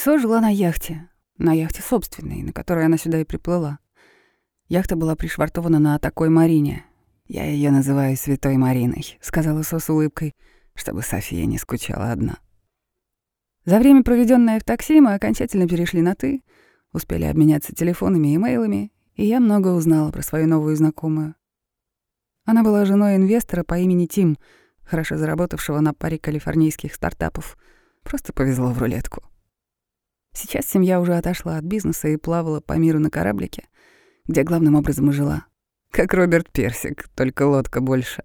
Со жила на яхте, на яхте собственной, на которой она сюда и приплыла. Яхта была пришвартована на такой Марине. Я ее называю Святой Мариной, сказала Со с улыбкой, чтобы София не скучала одна. За время, проведенное в такси, мы окончательно перешли на «ты», успели обменяться телефонами и имейлами, и я много узнала про свою новую знакомую. Она была женой инвестора по имени Тим, хорошо заработавшего на паре калифорнийских стартапов. Просто повезло в рулетку. Сейчас семья уже отошла от бизнеса и плавала по миру на кораблике, где главным образом и жила. Как Роберт Персик, только лодка больше.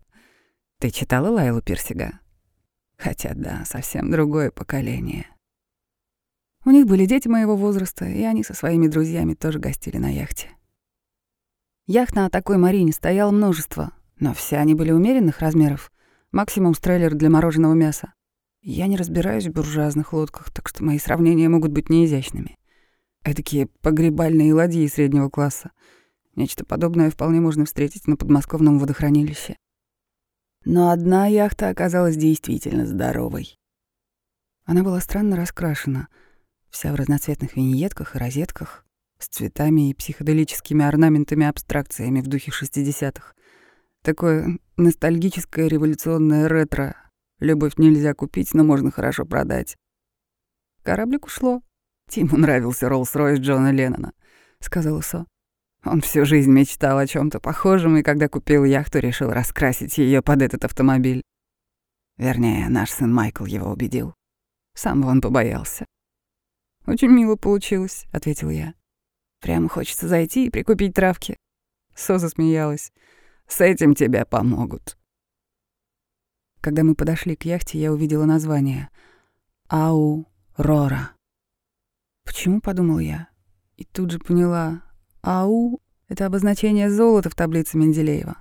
Ты читала Лайлу Персига? Хотя да, совсем другое поколение. У них были дети моего возраста, и они со своими друзьями тоже гостили на яхте. Яхт на такой Марине стояло множество, но все они были умеренных размеров, максимум стрейлер для мороженого мяса. Я не разбираюсь в буржуазных лодках, так что мои сравнения могут быть неизящными. Эдакие погребальные ладьи среднего класса. Нечто подобное вполне можно встретить на подмосковном водохранилище. Но одна яхта оказалась действительно здоровой. Она была странно раскрашена, вся в разноцветных виньетках и розетках, с цветами и психоделическими орнаментами-абстракциями в духе 60-х. Такое ностальгическое революционное ретро. Любовь нельзя купить, но можно хорошо продать. Кораблик ушло. Тиму нравился Роллс-Ройс Джона Леннона, сказала Со. Он всю жизнь мечтал о чем то похожем, и когда купил яхту, решил раскрасить ее под этот автомобиль. Вернее, наш сын Майкл его убедил. Сам он побоялся. «Очень мило получилось», — ответил я. «Прямо хочется зайти и прикупить травки». Со засмеялась. С этим тебе помогут. Когда мы подошли к яхте, я увидела название «Ау Рора». Почему, подумал я, и тут же поняла, «Ау» — это обозначение золота в таблице Менделеева.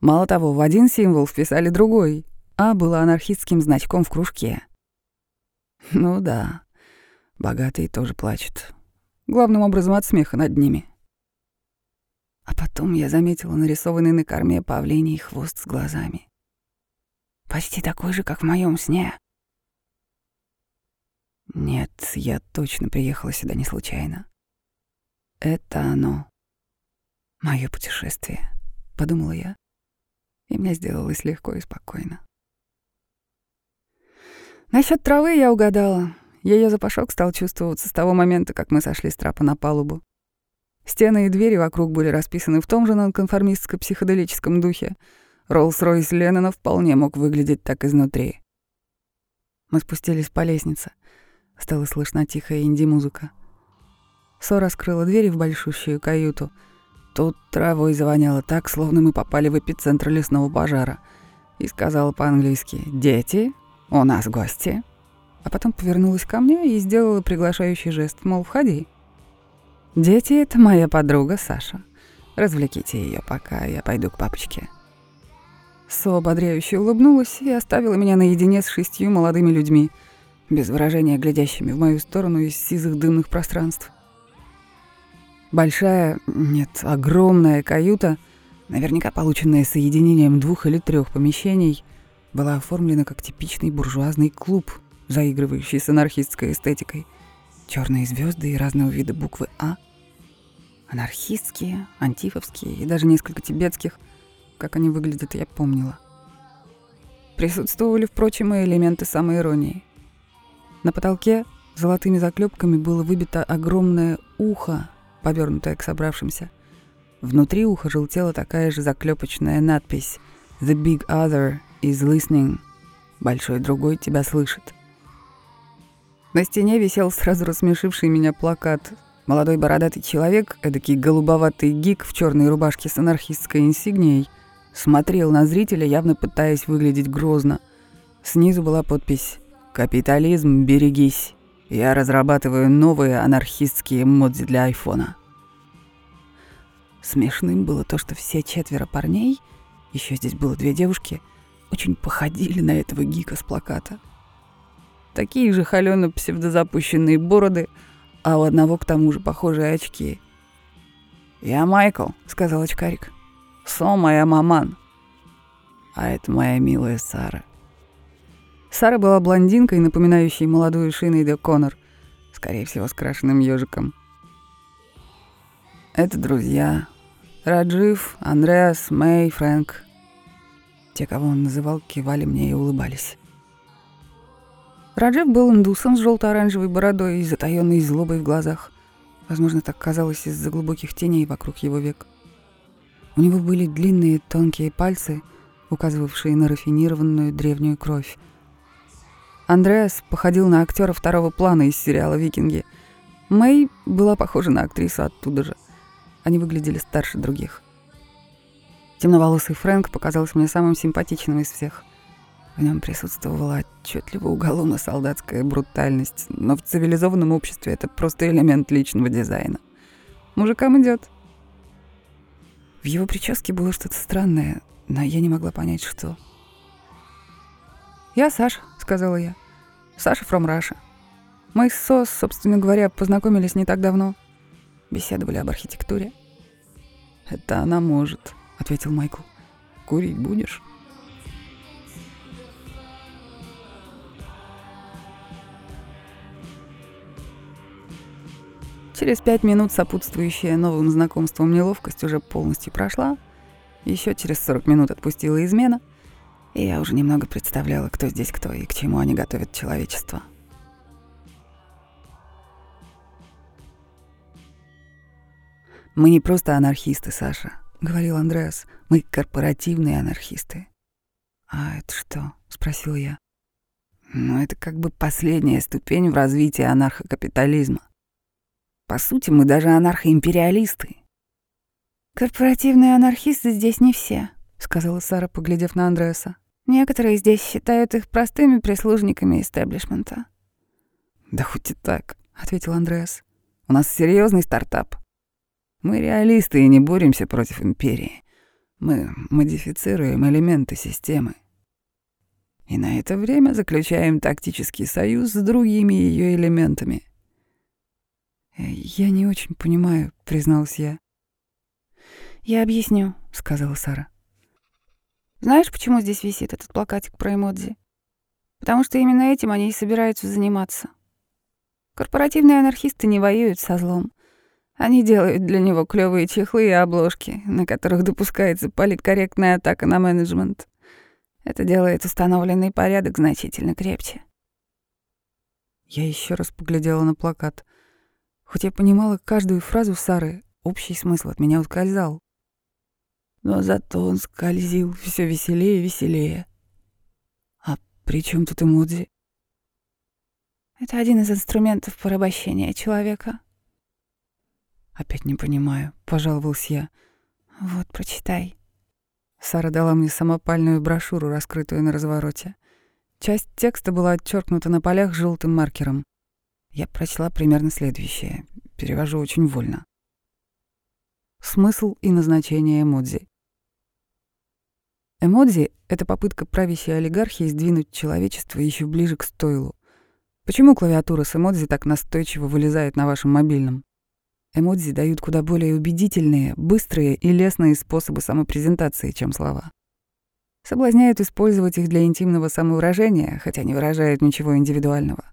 Мало того, в один символ вписали другой. «А» было анархистским значком в кружке. Ну да, богатые тоже плачут. Главным образом от смеха над ними. А потом я заметила нарисованный на корме павлиний хвост с глазами. Почти такой же, как в моем сне. Нет, я точно приехала сюда не случайно. Это оно. Мое путешествие, подумала я, и мне сделалось легко и спокойно. Насчет травы я угадала. Ее запашок стал чувствоваться с того момента, как мы сошли с трапа на палубу. Стены и двери вокруг были расписаны в том же нонконформистско-психоделическом духе. Роллс-Ройс Леннона вполне мог выглядеть так изнутри. Мы спустились по лестнице. Стало слышно тихая инди-музыка. Со раскрыла двери в большущую каюту. Тут травой завоняло так, словно мы попали в эпицентр лесного пожара. И сказала по-английски «Дети, у нас гости». А потом повернулась ко мне и сделала приглашающий жест, мол, входи. Дети — это моя подруга Саша. Развлеките ее, пока я пойду к папочке. Со ободряюще улыбнулась и оставила меня наедине с шестью молодыми людьми, без выражения глядящими в мою сторону из сизых дымных пространств. Большая, нет, огромная каюта, наверняка полученная соединением двух или трех помещений, была оформлена как типичный буржуазный клуб, заигрывающий с анархистской эстетикой. Черные звезды и разного вида буквы «А» Анархистские, антифовские и даже несколько тибетских. Как они выглядят, я помнила. Присутствовали, впрочем, и элементы самоиронии. На потолке золотыми заклепками было выбито огромное ухо, повернутое к собравшимся. Внутри уха желтела такая же заклепочная надпись «The big other is listening». Большой другой тебя слышит. На стене висел сразу рассмешивший меня плакат Молодой бородатый человек, эдакий голубоватый гик в черной рубашке с анархистской инсигнией, смотрел на зрителя, явно пытаясь выглядеть грозно. Снизу была подпись «Капитализм, берегись. Я разрабатываю новые анархистские модзи для айфона». Смешным было то, что все четверо парней, еще здесь было две девушки, очень походили на этого гика с плаката. Такие же холёно псевдозапущенные бороды — а у одного к тому же похожие очки. «Я Майкл», — сказал очкарик. «Со моя маман». А это моя милая Сара. Сара была блондинкой, напоминающей молодую Шинейда Коннор, скорее всего, с крашенным ежиком. Это друзья. Раджив, Андреас, Мэй, Фрэнк. Те, кого он называл, кивали мне и улыбались. Раджив был индусом с желто-оранжевой бородой и затаённой злобой в глазах. Возможно, так казалось из-за глубоких теней вокруг его век. У него были длинные тонкие пальцы, указывавшие на рафинированную древнюю кровь. Андреас походил на актера второго плана из сериала «Викинги». Мэй была похожа на актрису оттуда же. Они выглядели старше других. Темноволосый Фрэнк показался мне самым симпатичным из всех. В нем присутствовала отчетливо уголовно-солдатская брутальность, но в цивилизованном обществе это просто элемент личного дизайна. Мужикам идет. В его прическе было что-то странное, но я не могла понять, что. «Я Саша», — сказала я. «Саша from Russia. Мы с СОС, собственно говоря, познакомились не так давно. Беседовали об архитектуре». «Это она может», — ответил Майкл. «Курить будешь?» Через пять минут сопутствующая новым знакомством неловкость уже полностью прошла. Еще через сорок минут отпустила измена, и я уже немного представляла, кто здесь кто и к чему они готовят человечество. «Мы не просто анархисты, Саша», — говорил Андреас. «Мы корпоративные анархисты». «А это что?» — спросил я. «Ну, это как бы последняя ступень в развитии анархокапитализма. По сути, мы даже анархоимпериалисты. «Корпоративные анархисты здесь не все», — сказала Сара, поглядев на Андреаса. «Некоторые здесь считают их простыми прислужниками истеблишмента». «Да хоть и так», — ответил Андреас. «У нас серьезный стартап. Мы реалисты и не боремся против империи. Мы модифицируем элементы системы. И на это время заключаем тактический союз с другими ее элементами — «Я не очень понимаю», — призналась я. «Я объясню», — сказала Сара. «Знаешь, почему здесь висит этот плакатик про эмодзи? Потому что именно этим они и собираются заниматься. Корпоративные анархисты не воюют со злом. Они делают для него клевые чехлы и обложки, на которых допускается политкорректная атака на менеджмент. Это делает установленный порядок значительно крепче. Я еще раз поглядела на плакат — Хоть я понимала каждую фразу Сары, общий смысл от меня ускользал. Но зато он скользил все веселее и веселее. А при чем тут эмодзи? Это один из инструментов порабощения человека. Опять не понимаю, пожаловался я. Вот, прочитай. Сара дала мне самопальную брошюру, раскрытую на развороте. Часть текста была отчеркнута на полях желтым маркером. Я прочла примерно следующее. Перевожу очень вольно. Смысл и назначение эмодзи. Эмодзи — это попытка правящей олигархии сдвинуть человечество еще ближе к стойлу. Почему клавиатура с эмодзи так настойчиво вылезает на вашем мобильном? Эмодзи дают куда более убедительные, быстрые и лестные способы самопрезентации, чем слова. Соблазняют использовать их для интимного самовыражения, хотя не выражают ничего индивидуального.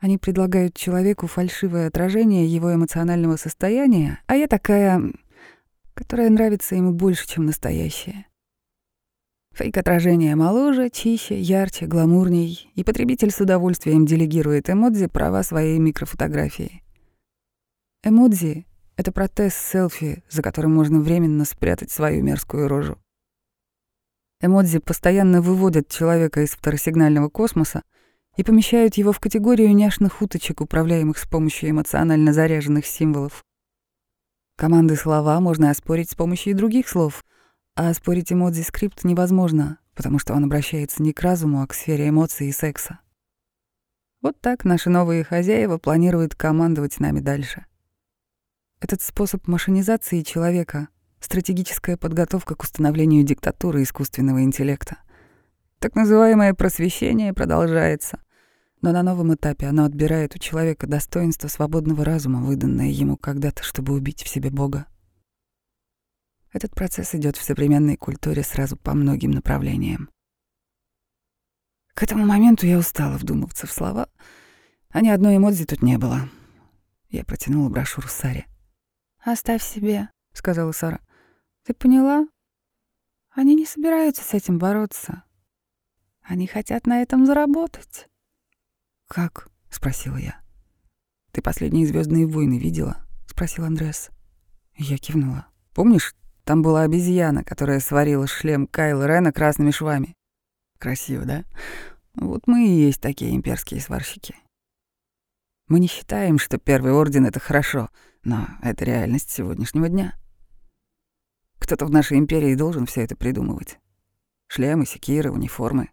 Они предлагают человеку фальшивое отражение его эмоционального состояния, а я такая, которая нравится ему больше, чем настоящее. Фейк-отражение моложе, чище, ярче, гламурней, и потребитель с удовольствием делегирует эмодзи права своей микрофотографии. Эмодзи — это протез селфи, за которым можно временно спрятать свою мерзкую рожу. Эмодзи постоянно выводят человека из второсигнального космоса, и помещают его в категорию няшных уточек, управляемых с помощью эмоционально заряженных символов. Команды слова можно оспорить с помощью других слов, а оспорить эмодзи скрипт невозможно, потому что он обращается не к разуму, а к сфере эмоций и секса. Вот так наши новые хозяева планируют командовать нами дальше. Этот способ машинизации человека — стратегическая подготовка к установлению диктатуры искусственного интеллекта. Так называемое просвещение продолжается. Но на новом этапе оно отбирает у человека достоинство свободного разума, выданное ему когда-то, чтобы убить в себе Бога. Этот процесс идет в современной культуре сразу по многим направлениям. К этому моменту я устала вдумываться в слова. А ни одной эмодзи тут не было. Я протянула брошюру Саре. «Оставь себе», — сказала Сара. «Ты поняла? Они не собираются с этим бороться. Они хотят на этом заработать». «Как?» — спросила я. «Ты последние звездные войны видела?» — спросил Андрес. Я кивнула. «Помнишь, там была обезьяна, которая сварила шлем Кайла Рена красными швами? Красиво, да? Вот мы и есть такие имперские сварщики. Мы не считаем, что Первый Орден — это хорошо, но это реальность сегодняшнего дня. Кто-то в нашей империи должен все это придумывать. Шлемы, секиры, униформы.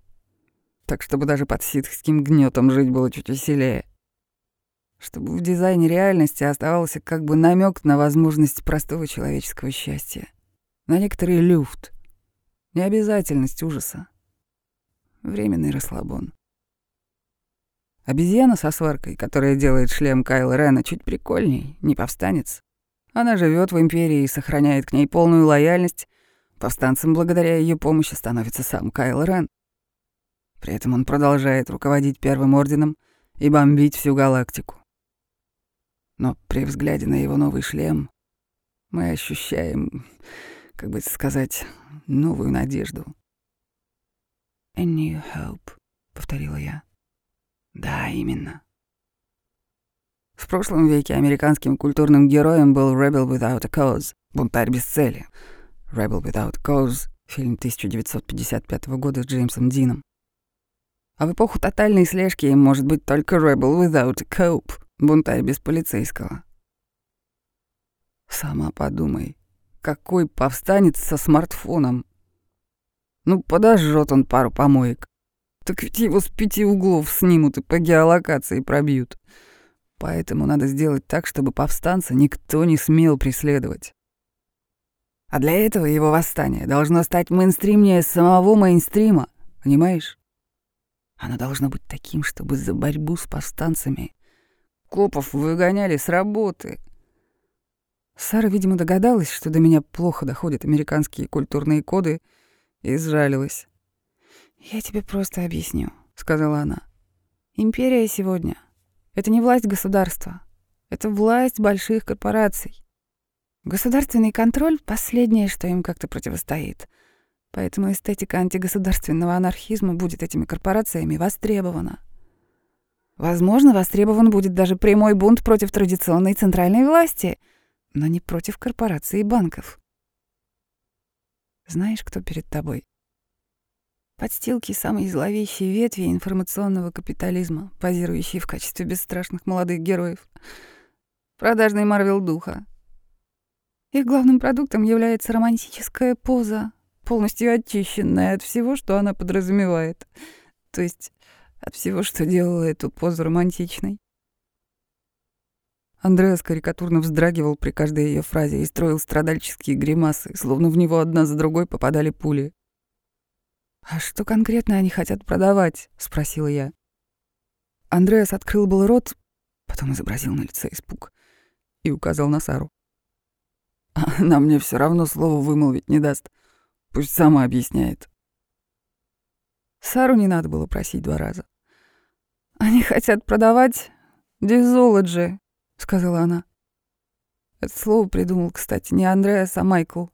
Так, чтобы даже под ситхским гнетом жить было чуть веселее. Чтобы в дизайне реальности оставался как бы намек на возможность простого человеческого счастья. На некоторый люфт. Необязательность ужаса. Временный расслабон. Обезьяна со сваркой, которая делает шлем Кайла Рена, чуть прикольней, не повстанец. Она живет в Империи и сохраняет к ней полную лояльность. Повстанцем благодаря ее помощи становится сам Кайл Рен. При этом он продолжает руководить Первым Орденом и бомбить всю галактику. Но при взгляде на его новый шлем мы ощущаем, как бы сказать, новую надежду. «A new hope», — повторила я. Да, именно. В прошлом веке американским культурным героем был Rebel Without a Cause, бунтарь без цели. Rebel Without a Cause, фильм 1955 года с Джеймсом Дином. А в эпоху тотальной слежки им может быть только Rebel Without a Cope, бунтарь без полицейского. Сама подумай, какой повстанец со смартфоном? Ну, подожжет он пару помоек. Так ведь его с пяти углов снимут и по геолокации пробьют. Поэтому надо сделать так, чтобы повстанца никто не смел преследовать. А для этого его восстание должно стать мейнстримнее самого мейнстрима, понимаешь? Оно должно быть таким, чтобы за борьбу с повстанцами копов выгоняли с работы. Сара, видимо, догадалась, что до меня плохо доходят американские культурные коды, и сжалилась. «Я тебе просто объясню», — сказала она. «Империя сегодня — это не власть государства, это власть больших корпораций. Государственный контроль — последнее, что им как-то противостоит. Поэтому эстетика антигосударственного анархизма будет этими корпорациями востребована. Возможно, востребован будет даже прямой бунт против традиционной центральной власти, но не против корпораций и банков. Знаешь, кто перед тобой? Подстилки самой зловещей ветви информационного капитализма, позирующие в качестве бесстрашных молодых героев. Продажный Марвел духа. Их главным продуктом является романтическая поза, полностью очищенная от всего, что она подразумевает. То есть от всего, что делало эту позу романтичной. Андреас карикатурно вздрагивал при каждой ее фразе и строил страдальческие гримасы, словно в него одна за другой попадали пули. «А что конкретно они хотят продавать?» — спросила я. Андреас открыл был рот, потом изобразил на лице испуг и указал на Сару. «Она мне все равно слово вымолвить не даст. Пусть сама объясняет». Сару не надо было просить два раза. «Они хотят продавать дизологи», — сказала она. Это слово придумал, кстати, не Андреас, а Майкл.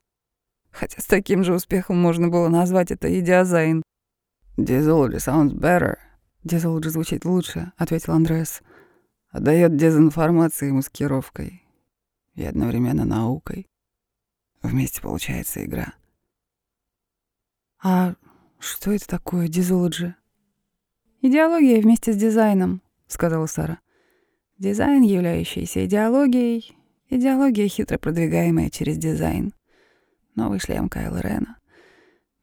Хотя с таким же успехом можно было назвать это идиозайн. «Дизологи sounds better». «Дизологи звучит лучше», — ответил Андреас. «Отдаёт дезинформацией и маскировкой. И одновременно наукой. Вместе получается игра». «А что это такое, дизологи?» «Идеология вместе с дизайном», — сказала Сара. «Дизайн, являющийся идеологией, идеология, хитро продвигаемая через дизайн. Новый шлем Кайла Рена.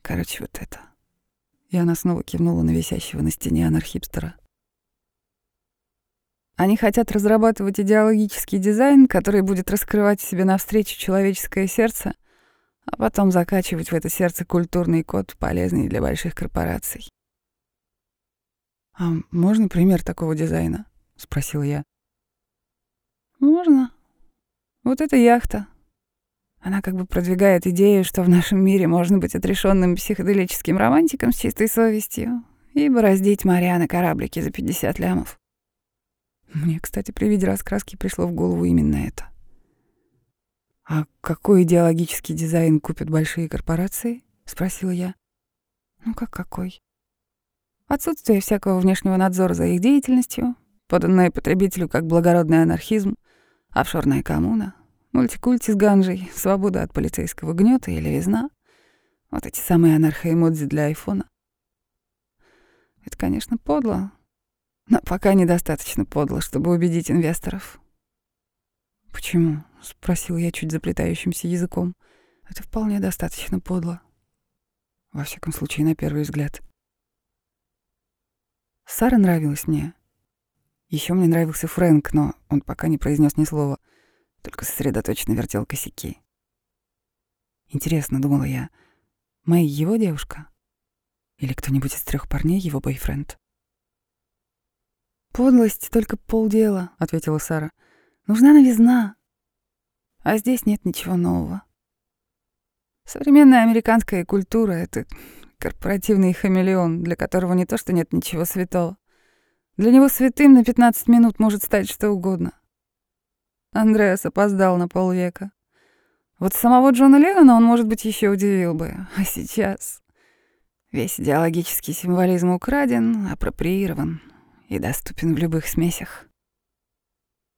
Короче, вот это. И она снова кивнула на висящего на стене анархипстера. Они хотят разрабатывать идеологический дизайн, который будет раскрывать себе навстречу человеческое сердце, а потом закачивать в это сердце культурный код, полезный для больших корпораций. «А можно пример такого дизайна?» — спросил я. «Можно. Вот эта яхта. Она как бы продвигает идею, что в нашем мире можно быть отрешенным психоделическим романтиком с чистой совестью и бороздить моря на кораблике за 50 лямов. Мне, кстати, при виде раскраски пришло в голову именно это. «А какой идеологический дизайн купят большие корпорации?» — спросила я. «Ну как какой?» Отсутствие всякого внешнего надзора за их деятельностью, поданное потребителю как благородный анархизм, офшорная коммуна, мультикульти с ганжей, свобода от полицейского гнета или визна. Вот эти самые анархоэмодзи для айфона. Это, конечно, подло, но пока недостаточно подло, чтобы убедить инвесторов. «Почему?» — спросил я чуть заплетающимся языком. «Это вполне достаточно подло. Во всяком случае, на первый взгляд». Сара нравилась мне. Еще мне нравился Фрэнк, но он пока не произнес ни слова, только сосредоточенно вертел косяки. Интересно, думала я, Мэй его девушка? Или кто-нибудь из трех парней его бойфренд? «Подлость — только полдела», — ответила Сара. «Нужна новизна. А здесь нет ничего нового. Современная американская культура — это корпоративный хамелеон, для которого не то что нет ничего святого. Для него святым на 15 минут может стать что угодно. Андреас опоздал на полвека. Вот самого Джона Леннона он, может быть, еще удивил бы. А сейчас весь идеологический символизм украден, апроприирован и доступен в любых смесях.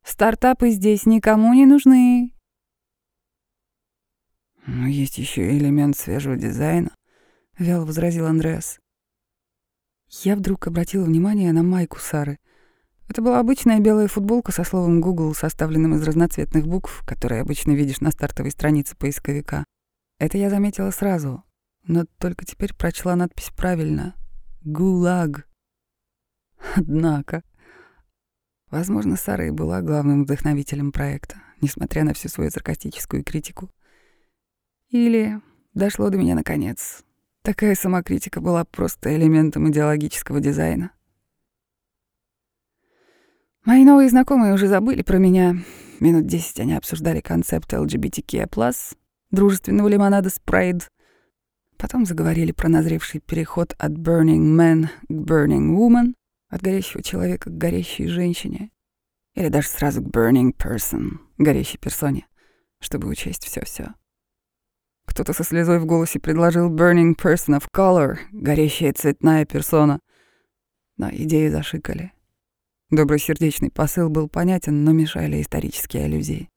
Стартапы здесь никому не нужны. Но есть еще элемент свежего дизайна, вяло возразил Андреас. Я вдруг обратила внимание на майку Сары. Это была обычная белая футболка со словом Google, составленным из разноцветных букв, которые обычно видишь на стартовой странице поисковика. Это я заметила сразу, но только теперь прочла надпись правильно. «ГУЛАГ». Однако... Возможно, Сара и была главным вдохновителем проекта, несмотря на всю свою саркастическую критику. Или дошло до меня наконец. Такая самокритика была просто элементом идеологического дизайна. Мои новые знакомые уже забыли про меня. Минут десять они обсуждали концепт LGBTQ+, дружественного лимонада Sprite. Потом заговорили про назревший переход от Burning Man к Burning Woman, от горящего человека к горящей женщине. Или даже сразу к burning person, горящей персоне, чтобы учесть все все Кто-то со слезой в голосе предложил burning person of color, горящая цветная персона. Но идеи зашикали. Добросердечный посыл был понятен, но мешали исторические аллюзии.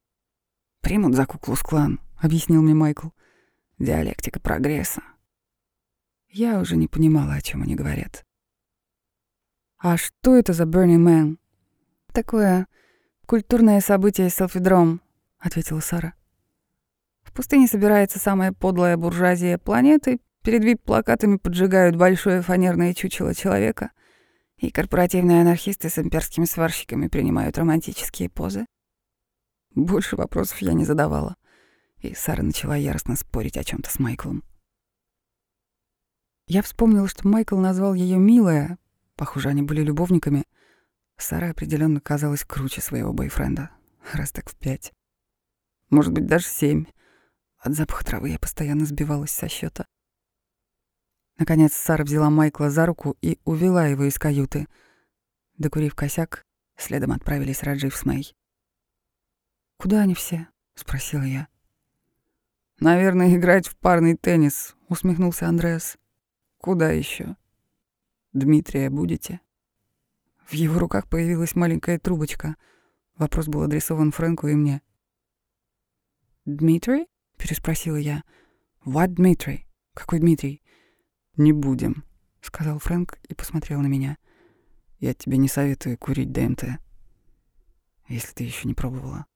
«Примут за куклу склан», — объяснил мне Майкл. «Диалектика прогресса». Я уже не понимала, о чем они говорят. «А что это за Burning Man?» «Такое культурное событие селфидром», — ответила Сара. «В пустыне собирается самая подлая буржуазия планеты, перед вип-плакатами поджигают большое фанерное чучело человека, и корпоративные анархисты с имперскими сварщиками принимают романтические позы. Больше вопросов я не задавала, и Сара начала яростно спорить о чем то с Майклом. Я вспомнила, что Майкл назвал ее «милая», Похоже, они были любовниками. Сара определенно казалась круче своего бойфренда. Раз так в пять. Может быть, даже семь. От запаха травы я постоянно сбивалась со счета. Наконец Сара взяла Майкла за руку и увела его из каюты. Докурив косяк, следом отправились Раджив с Мэй. «Куда они все?» — спросила я. «Наверное, играть в парный теннис», — усмехнулся Андреас. «Куда еще? Дмитрия будете?» В его руках появилась маленькая трубочка. Вопрос был адресован Фрэнку и мне. «Дмитрий?» — переспросила я. «What Дмитрий? Какой Дмитрий?» «Не будем», — сказал Фрэнк и посмотрел на меня. «Я тебе не советую курить ДМТ, если ты еще не пробовала».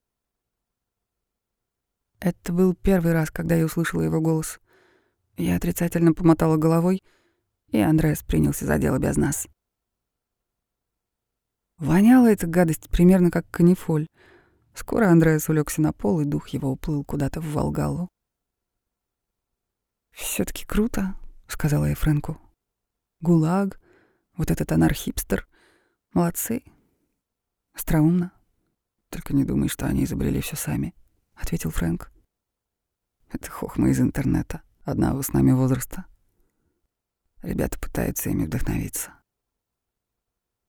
Это был первый раз, когда я услышала его голос. Я отрицательно помотала головой — и Андреас принялся за дело без нас. Воняла эта гадость примерно как канифоль. Скоро Андреас улегся на пол, и дух его уплыл куда-то в Волгалу. все таки круто», — сказала я Фрэнку. «Гулаг, вот этот анархипстер. Молодцы. Остроумно. Только не думай, что они изобрели все сами», — ответил Фрэнк. «Это хохма из интернета, одного с нами возраста». Ребята пытаются ими вдохновиться.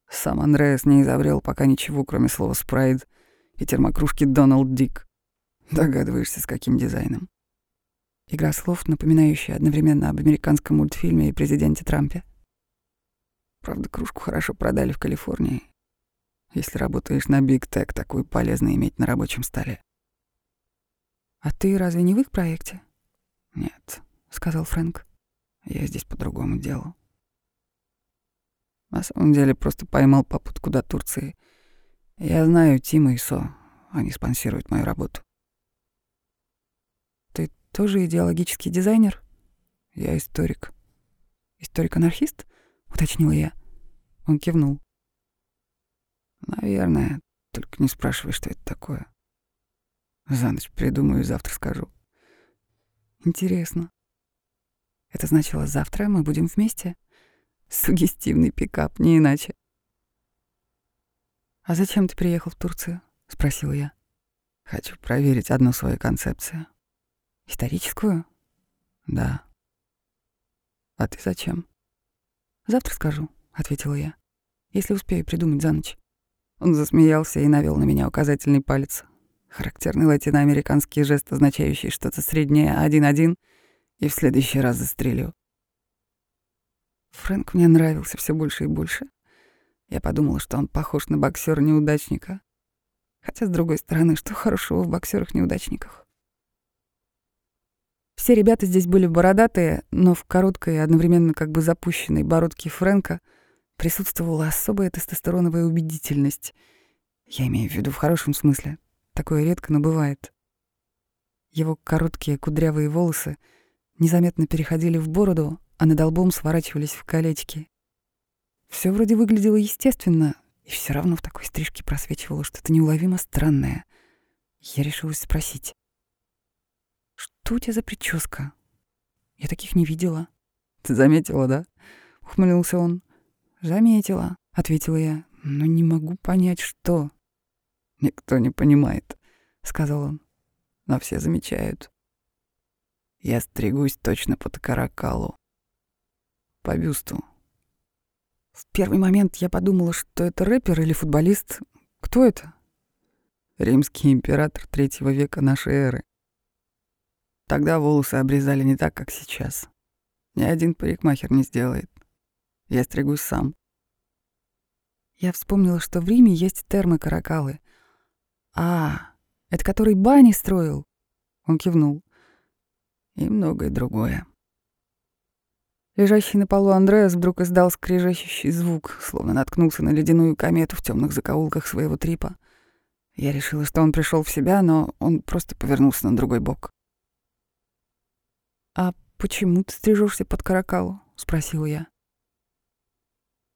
Сам Андреас не изобрел пока ничего, кроме слова «спрайд» и термокружки «Доналд Дик». Догадываешься, с каким дизайном? Игра слов, напоминающая одновременно об американском мультфильме и президенте Трампе. Правда, кружку хорошо продали в Калифорнии. Если работаешь на Big Tech, такую полезно иметь на рабочем столе. «А ты разве не в их проекте?» «Нет», — сказал Фрэнк. «Я здесь по другому делу. На самом деле просто поймал попутку до Турции. Я знаю Тима и Со. Они спонсируют мою работу. Ты тоже идеологический дизайнер? Я историк. Историк-анархист? Уточнила я. Он кивнул. Наверное. Только не спрашивай, что это такое. За ночь придумаю и завтра скажу. Интересно. Это значило, завтра мы будем вместе? Сугестивный пикап, не иначе. «А зачем ты приехал в Турцию?» — спросила я. «Хочу проверить одну свою концепцию». «Историческую?» «Да». «А ты зачем?» «Завтра скажу», — ответила я, «если успею придумать за ночь». Он засмеялся и навел на меня указательный палец. Характерный латиноамериканский жест, означающий что-то среднее «один-один», и в следующий раз застрелю. Фрэнк мне нравился все больше и больше. Я подумала, что он похож на боксера неудачника Хотя, с другой стороны, что хорошего в боксерах неудачниках Все ребята здесь были бородатые, но в короткой и одновременно как бы запущенной бородке Фрэнка присутствовала особая тестостероновая убедительность. Я имею в виду в хорошем смысле. Такое редко, но бывает. Его короткие кудрявые волосы незаметно переходили в бороду, а над лбом сворачивались в колечки. Все вроде выглядело естественно, и все равно в такой стрижке просвечивало что-то неуловимо странное. Я решилась спросить. «Что у тебя за прическа? Я таких не видела». «Ты заметила, да?» — ухмыльнулся он. «Заметила», — ответила я, — «но не могу понять, что». «Никто не понимает», — сказал он, — «но все замечают. Я стригусь точно под каракалу по бюсту. В первый момент я подумала, что это рэпер или футболист. Кто это? Римский император третьего века нашей эры. Тогда волосы обрезали не так, как сейчас. Ни один парикмахер не сделает. Я стригусь сам. Я вспомнила, что в Риме есть термокаракалы. А, это который бани строил? Он кивнул. И многое другое. Лежащий на полу Андреас вдруг издал скрежещущий звук, словно наткнулся на ледяную комету в темных закоулках своего трипа. Я решила, что он пришел в себя, но он просто повернулся на другой бок. «А почему ты стрижешься под каракалу?» — спросила я.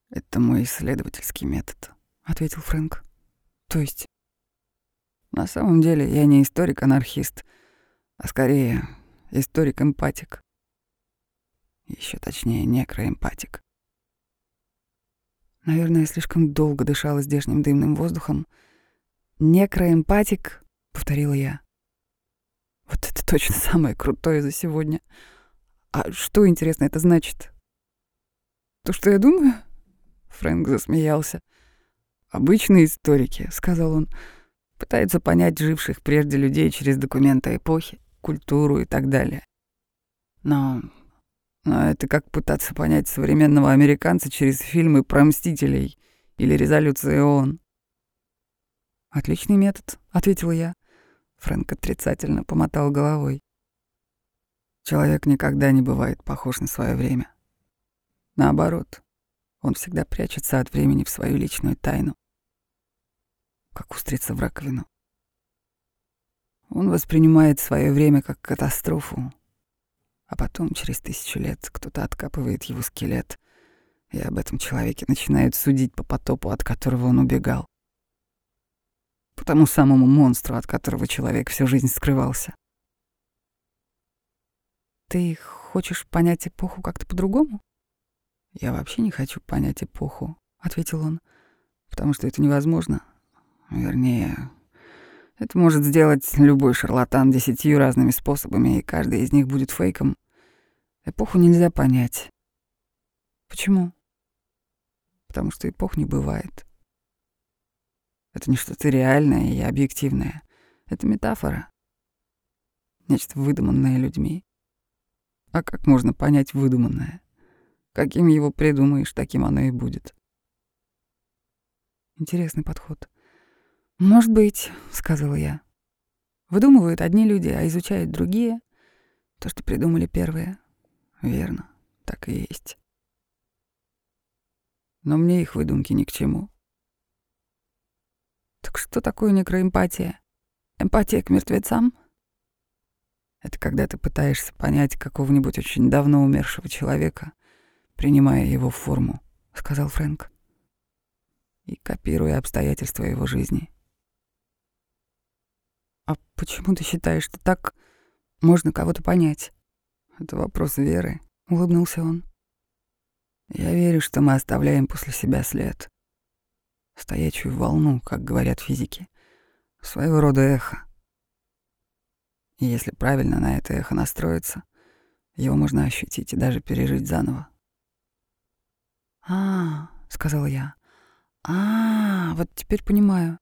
«Это мой исследовательский метод», — ответил Фрэнк. «То есть?» «На самом деле я не историк-анархист, а скорее историк-эмпатик. Еще точнее, некроэмпатик. Наверное, я слишком долго дышала здешним дымным воздухом. «Некроэмпатик», — повторила я. «Вот это точно самое крутое за сегодня. А что, интересно, это значит?» «То, что я думаю?» Фрэнк засмеялся. «Обычные историки», — сказал он, — «пытаются понять живших прежде людей через документы эпохи, культуру и так далее. Но но это как пытаться понять современного американца через фильмы про мстителей или резолюции ООН. «Отличный метод», — ответила я. Фрэнк отрицательно помотал головой. Человек никогда не бывает похож на свое время. Наоборот, он всегда прячется от времени в свою личную тайну, как устрица в раковину. Он воспринимает свое время как катастрофу, а потом, через тысячу лет, кто-то откапывает его скелет, и об этом человеке начинают судить по потопу, от которого он убегал. По тому самому монстру, от которого человек всю жизнь скрывался. «Ты хочешь понять эпоху как-то по-другому?» «Я вообще не хочу понять эпоху», — ответил он, «потому что это невозможно. Вернее, это может сделать любой шарлатан десятью разными способами, и каждый из них будет фейком. Эпоху нельзя понять. Почему? потому что эпох не бывает. Это не что-то реальное и объективное. Это метафора. Нечто выдуманное людьми. А как можно понять выдуманное? Каким его придумаешь, таким оно и будет. Интересный подход. «Может быть», — сказала я. «Выдумывают одни люди, а изучают другие. То, что придумали первые. Верно, так и есть. Но мне их выдумки ни к чему. Так что такое некроэмпатия? Эмпатия к мертвецам? Это когда ты пытаешься понять какого-нибудь очень давно умершего человека, принимая его форму, — сказал Фрэнк, и копируя обстоятельства его жизни. «А почему ты считаешь, что так можно кого-то понять?» «Это вопрос веры», — улыбнулся он. «Я верю, что мы оставляем после себя след. Стоячую волну, как говорят физики. Своего рода эхо. И если правильно на это эхо настроиться, его можно ощутить и даже пережить заново. «А, — сказала я, — а, вот теперь понимаю.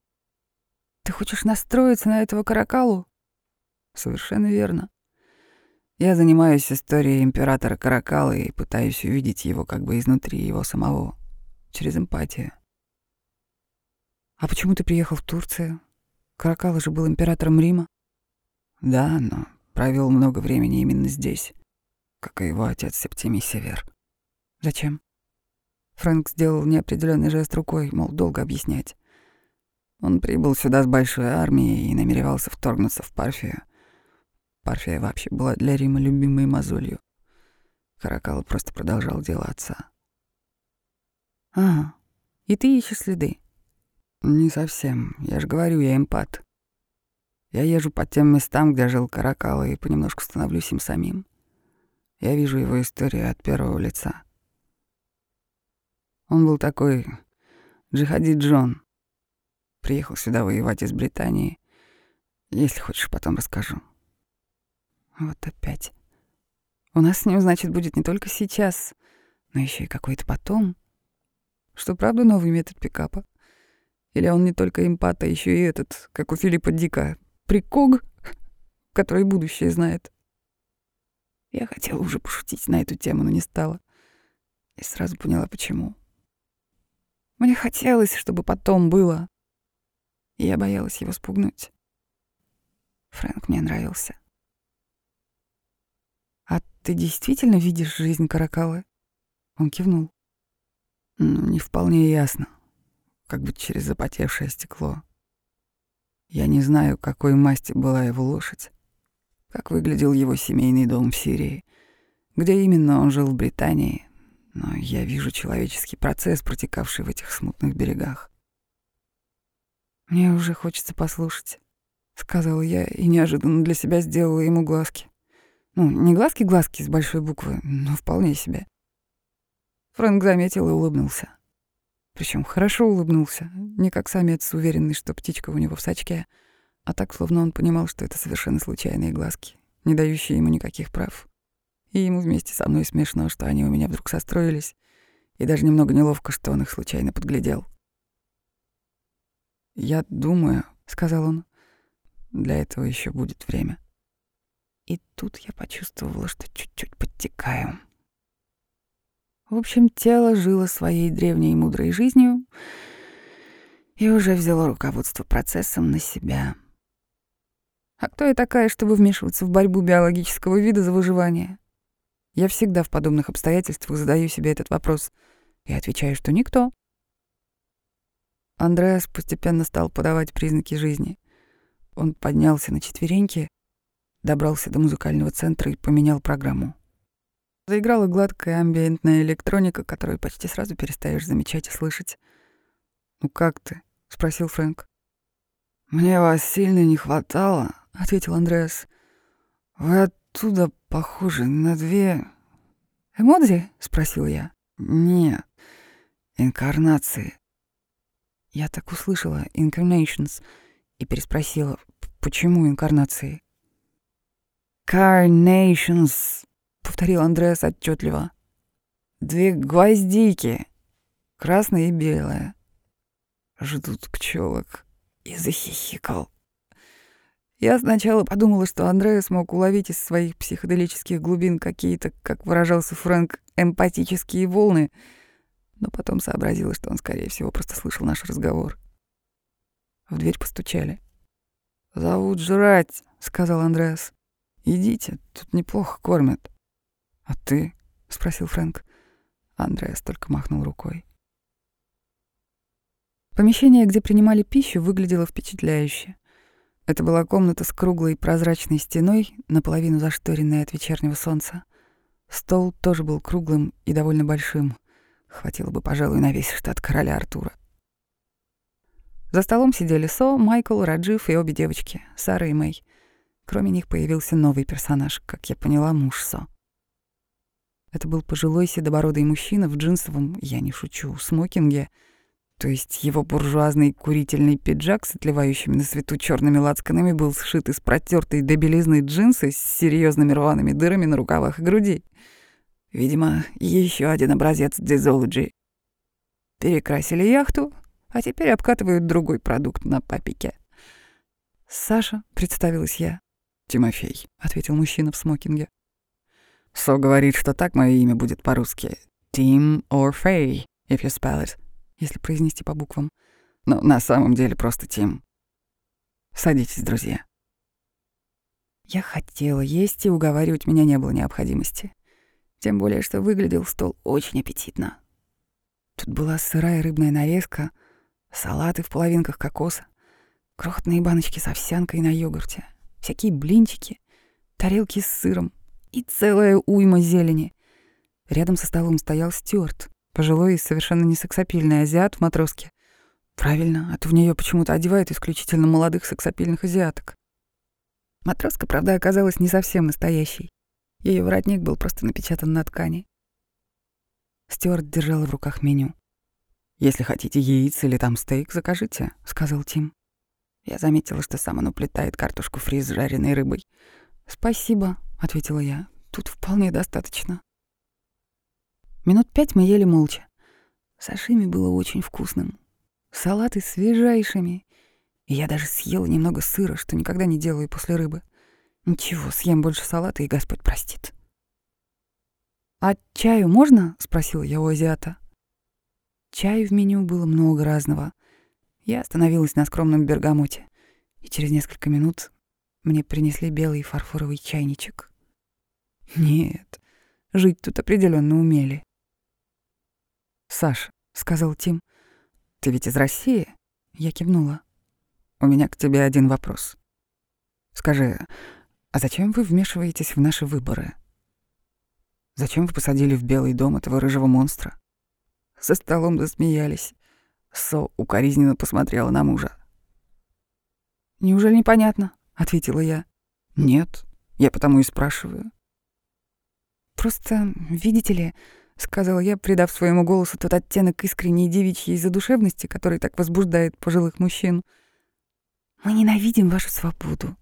Ты хочешь настроиться на этого каракалу?» «Совершенно верно. Я занимаюсь историей императора Каракала и пытаюсь увидеть его как бы изнутри его самого, через эмпатию. А почему ты приехал в Турцию? Каракала же был императором Рима. Да, но провел много времени именно здесь, как и его отец Септимий Север. Зачем? Фрэнк сделал неопределенный жест рукой, мол, долго объяснять. Он прибыл сюда с большой армией и намеревался вторгнуться в Парфию. Парфия вообще была для Рима любимой мозолью. Каракал просто продолжал дело отца. «Ага, и ты ищешь следы?» «Не совсем. Я же говорю, я эмпат. Я езжу по тем местам, где жил Каракал, и понемножку становлюсь им самим. Я вижу его историю от первого лица. Он был такой джихади Джон. Приехал сюда воевать из Британии. Если хочешь, потом расскажу. Вот опять. У нас с ним, значит, будет не только сейчас, но еще и какой-то потом. Что правда новый метод пикапа? Или он не только импат, а еще и этот, как у Филиппа Дика, приког, который будущее знает. Я хотела уже пошутить на эту тему, но не стала. И сразу поняла, почему. Мне хотелось, чтобы потом было. И я боялась его спугнуть. Фрэнк мне нравился. «А ты действительно видишь жизнь Каракалы?» Он кивнул. «Ну, не вполне ясно. Как бы через запотевшее стекло. Я не знаю, какой масти была его лошадь, как выглядел его семейный дом в Сирии, где именно он жил в Британии, но я вижу человеческий процесс, протекавший в этих смутных берегах. «Мне уже хочется послушать», — сказала я и неожиданно для себя сделала ему глазки. Ну, не глазки-глазки с большой буквы, но вполне себе. Фрэнк заметил и улыбнулся. Причем хорошо улыбнулся, не как самец, уверенный, что птичка у него в сачке, а так, словно он понимал, что это совершенно случайные глазки, не дающие ему никаких прав. И ему вместе со мной смешно, что они у меня вдруг состроились, и даже немного неловко, что он их случайно подглядел. «Я думаю», — сказал он, — «для этого еще будет время». И тут я почувствовала, что чуть-чуть подтекаю. В общем, тело жило своей древней и мудрой жизнью и уже взяло руководство процессом на себя. А кто я такая, чтобы вмешиваться в борьбу биологического вида за выживание? Я всегда в подобных обстоятельствах задаю себе этот вопрос и отвечаю, что никто. Андреас постепенно стал подавать признаки жизни. Он поднялся на четвереньки, добрался до музыкального центра и поменял программу. Заиграла гладкая амбиентная электроника, которую почти сразу перестаешь замечать и слышать. «Ну как ты?» — спросил Фрэнк. «Мне вас сильно не хватало», — ответил Андреас. «Вы оттуда похожи на две...» «Эмодзи?» — спросил я. «Нет, инкарнации». Я так услышала «incarnations» и переспросила, почему инкарнации? «Carnations», — повторил Андреас отчетливо. «Две гвоздики. красное и белое. Ждут пчелок. И захихикал. Я сначала подумала, что Андрея смог уловить из своих психоделических глубин какие-то, как выражался Фрэнк, эмпатические волны, но потом сообразила, что он, скорее всего, просто слышал наш разговор. В дверь постучали. «Зовут жрать», — сказал Андреас. «Идите, тут неплохо кормят». «А ты?» — спросил Фрэнк. Андреас только махнул рукой. Помещение, где принимали пищу, выглядело впечатляюще. Это была комната с круглой прозрачной стеной, наполовину зашторенной от вечернего солнца. Стол тоже был круглым и довольно большим. Хватило бы, пожалуй, на весь штат короля Артура. За столом сидели Со, Майкл, Раджив и обе девочки, Сара и Мэй. Кроме них появился новый персонаж, как я поняла, муж Со. Это был пожилой седобородый мужчина в джинсовом, я не шучу, смокинге — то есть его буржуазный курительный пиджак с отливающими на свету черными лацканами был сшит из протертой до белизны джинсы с серьезными рваными дырами на рукавах и груди. Видимо, еще один образец дизологи. Перекрасили яхту, а теперь обкатывают другой продукт на папике. «Саша», — представилась я. «Тимофей», — ответил мужчина в смокинге. «Со говорит, что так мое имя будет по-русски. Тим or Фей, if you spell it если произнести по буквам. Но на самом деле просто Тим. Садитесь, друзья. Я хотела есть, и уговаривать меня не было необходимости. Тем более, что выглядел стол очень аппетитно. Тут была сырая рыбная нарезка, салаты в половинках кокоса, крохотные баночки с овсянкой на йогурте, всякие блинчики, тарелки с сыром и целая уйма зелени. Рядом со столом стоял Стюарт, Пожилой и совершенно не сексапильный азиат в матроске. Правильно, а то в нее почему-то одевают исключительно молодых сексапильных азиаток. Матроска, правда, оказалась не совсем настоящей. Ее воротник был просто напечатан на ткани. Стюарт держал в руках меню. «Если хотите яиц или там стейк, закажите», — сказал Тим. Я заметила, что сам он уплетает картошку фри с жареной рыбой. «Спасибо», — ответила я. «Тут вполне достаточно». Минут пять мы ели молча. Сашими было очень вкусным. Салаты свежайшими. И я даже съела немного сыра, что никогда не делаю после рыбы. Ничего, съем больше салата, и Господь простит. «А чаю можно?» — спросила я у азиата. Чаю в меню было много разного. Я остановилась на скромном бергамоте, и через несколько минут мне принесли белый фарфоровый чайничек. Нет, жить тут определенно умели. «Саш», — сказал Тим, — «ты ведь из России?» Я кивнула. «У меня к тебе один вопрос. Скажи, а зачем вы вмешиваетесь в наши выборы? Зачем вы посадили в Белый дом этого рыжего монстра?» За столом засмеялись. Со укоризненно посмотрела на мужа. «Неужели непонятно?» — ответила я. «Нет, я потому и спрашиваю». «Просто, видите ли...» сказала я, придав своему голосу тот оттенок искренней девичьей задушевности, который так возбуждает пожилых мужчин. «Мы ненавидим вашу свободу».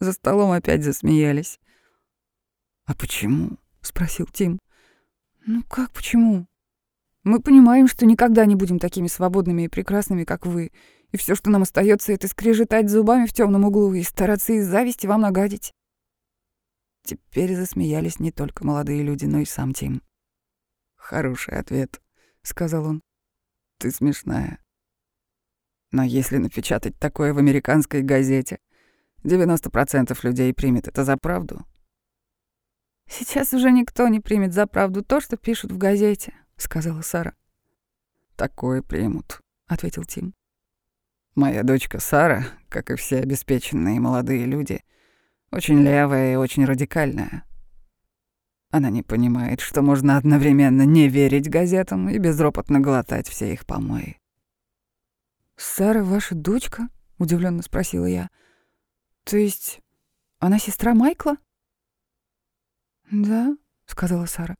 За столом опять засмеялись. «А почему?» — спросил Тим. «Ну как почему? Мы понимаем, что никогда не будем такими свободными и прекрасными, как вы, и все, что нам остается, это скрежетать зубами в темном углу и стараться из зависти вам нагадить». Теперь засмеялись не только молодые люди, но и сам Тим. «Хороший ответ», — сказал он. «Ты смешная. Но если напечатать такое в американской газете, 90% людей примет это за правду». «Сейчас уже никто не примет за правду то, что пишут в газете», — сказала Сара. «Такое примут», — ответил Тим. «Моя дочка Сара, как и все обеспеченные молодые люди, очень левая и очень радикальная. Она не понимает, что можно одновременно не верить газетам и безропотно глотать все их помои. «Сара ваша дочка?» — удивленно спросила я. «То есть она сестра Майкла?» «Да», — сказала Сара.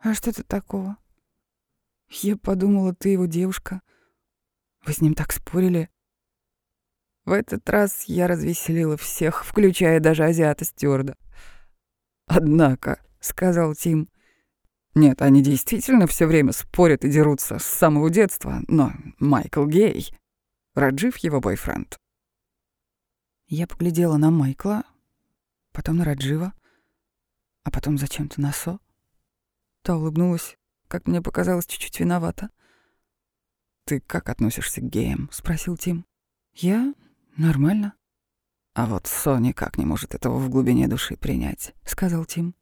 «А что это такого?» «Я подумала, ты его девушка. Вы с ним так спорили?» В этот раз я развеселила всех, включая даже азиата-стюарда. Однако, сказал Тим. Нет, они действительно все время спорят и дерутся с самого детства, но Майкл гей. Раджив его бойфренд. Я поглядела на Майкла, потом на Раджива, а потом зачем-то на Со. Та улыбнулась, как мне показалось, чуть-чуть виновата. «Ты как относишься к геям?» — спросил Тим. «Я? Нормально». «А вот Со никак не может этого в глубине души принять», — сказал Тим.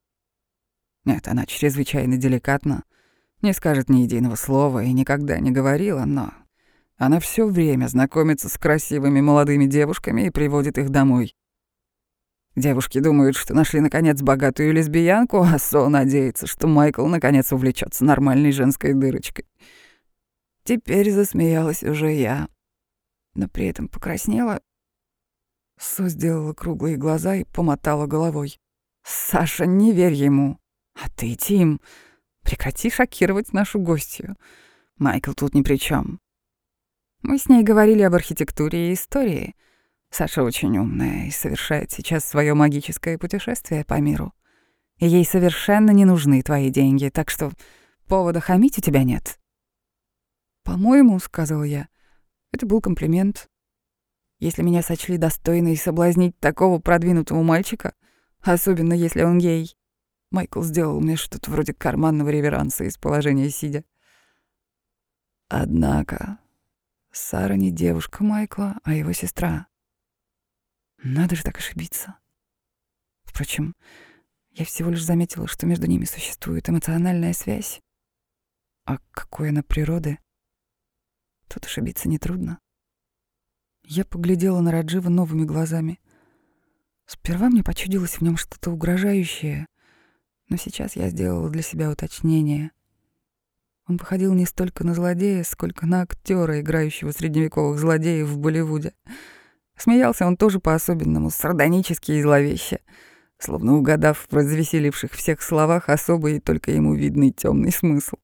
Нет, она чрезвычайно деликатна, не скажет ни единого слова и никогда не говорила, но она все время знакомится с красивыми молодыми девушками и приводит их домой. Девушки думают, что нашли наконец богатую лесбиянку, а Со надеется, что Майкл наконец увлечется нормальной женской дырочкой. Теперь засмеялась уже я, но при этом покраснела. Со сделала круглые глаза и помотала головой. «Саша, не верь ему!» А ты, Тим, прекрати шокировать нашу гостью. Майкл тут ни при чем. Мы с ней говорили об архитектуре и истории. Саша очень умная и совершает сейчас свое магическое путешествие по миру. И ей совершенно не нужны твои деньги, так что повода хамить у тебя нет. «По-моему, — сказал я, — это был комплимент. Если меня сочли достойной соблазнить такого продвинутого мальчика, особенно если он гей, Майкл сделал мне что-то вроде карманного реверанса из положения сидя. Однако Сара не девушка Майкла, а его сестра. Надо же так ошибиться. Впрочем, я всего лишь заметила, что между ними существует эмоциональная связь. А какой она природы, тут ошибиться нетрудно. Я поглядела на Раджива новыми глазами. Сперва мне почудилось в нем что-то угрожающее, но сейчас я сделала для себя уточнение. Он походил не столько на злодея, сколько на актера, играющего средневековых злодеев в Болливуде. Смеялся он тоже по-особенному, сардонически и зловеще, словно угадав в развеселивших всех словах особый и только ему видный темный смысл.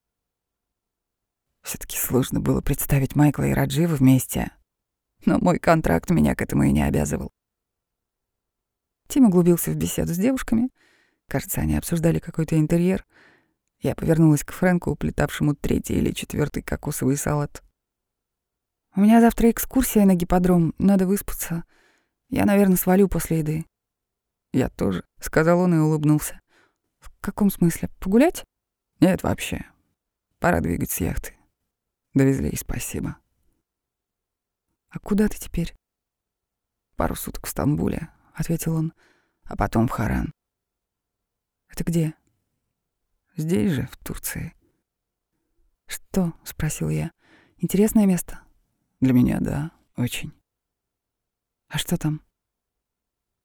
все таки сложно было представить Майкла и Раджива вместе, но мой контракт меня к этому и не обязывал. Тим углубился в беседу с девушками — Кажется, они обсуждали какой-то интерьер. Я повернулась к Фрэнку, уплетавшему третий или четвертый кокосовый салат. «У меня завтра экскурсия на гиподром, надо выспаться. Я, наверное, свалю после еды». «Я тоже», — сказал он и улыбнулся. «В каком смысле? Погулять?» «Нет, вообще. Пора двигать с яхты. Довезли, спасибо». «А куда ты теперь?» «Пару суток в Стамбуле», — ответил он, — «а потом в Харан». Это где? Здесь же, в Турции. Что? спросил я. Интересное место? Для меня, да, очень. А что там?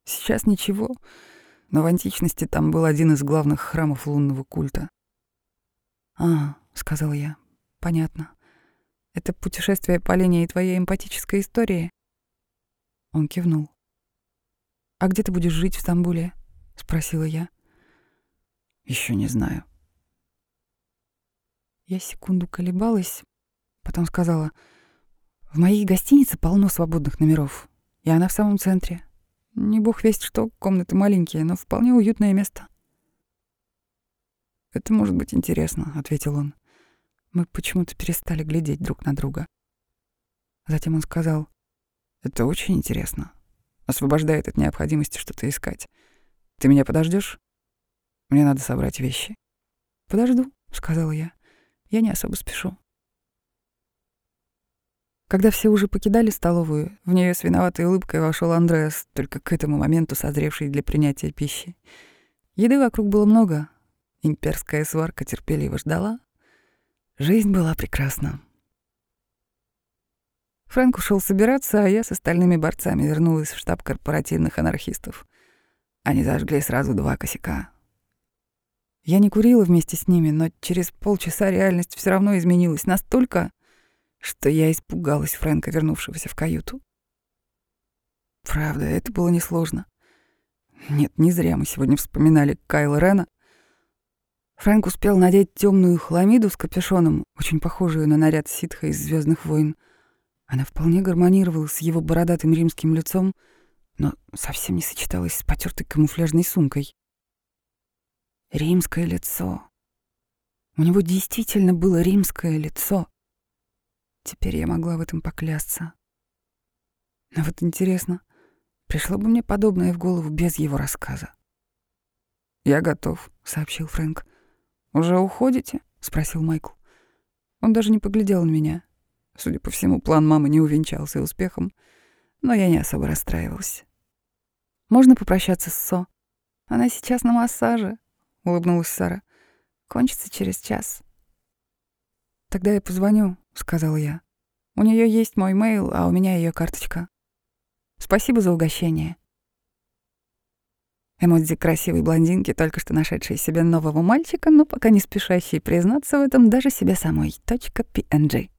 Сейчас ничего, но в античности там был один из главных храмов лунного культа. А, сказал я. Понятно. Это путешествие по линии твоей эмпатической истории? Он кивнул. А где ты будешь жить в Стамбуле? спросила я. Еще не знаю. Я секунду колебалась, потом сказала, «В моей гостинице полно свободных номеров, и она в самом центре. Не бог весть что, комнаты маленькие, но вполне уютное место». «Это может быть интересно», — ответил он. Мы почему-то перестали глядеть друг на друга. Затем он сказал, «Это очень интересно. Освобождает от необходимости что-то искать. Ты меня подождешь? Мне надо собрать вещи. Подожду, сказала я. Я не особо спешу. Когда все уже покидали столовую, в нее с виноватой улыбкой вошел Андреас, только к этому моменту созревший для принятия пищи. Еды вокруг было много. Имперская сварка терпеливо ждала. Жизнь была прекрасна. Фрэнк ушел собираться, а я с остальными борцами вернулась в штаб корпоративных анархистов. Они зажгли сразу два косяка. Я не курила вместе с ними, но через полчаса реальность все равно изменилась настолько, что я испугалась Фрэнка, вернувшегося в каюту. Правда, это было несложно. Нет, не зря мы сегодня вспоминали Кайла Рена. Фрэнк успел надеть темную хламиду с капюшоном, очень похожую на наряд ситха из Звездных войн. Она вполне гармонировала с его бородатым римским лицом, но совсем не сочеталась с потертой камуфляжной сумкой. Римское лицо. У него действительно было римское лицо. Теперь я могла в этом поклясться. Но вот интересно, пришло бы мне подобное в голову без его рассказа. «Я готов», — сообщил Фрэнк. «Уже уходите?» — спросил Майкл. Он даже не поглядел на меня. Судя по всему, план мамы не увенчался успехом, но я не особо расстраивался. «Можно попрощаться с Со? Она сейчас на массаже», — улыбнулась Сара. «Кончится через час». «Тогда я позвоню», — сказал я. «У нее есть мой мейл, а у меня ее карточка. Спасибо за угощение». Эмодзи красивой блондинки, только что нашедшей себе нового мальчика, но пока не спешащей признаться в этом даже себе самой. Точка .png.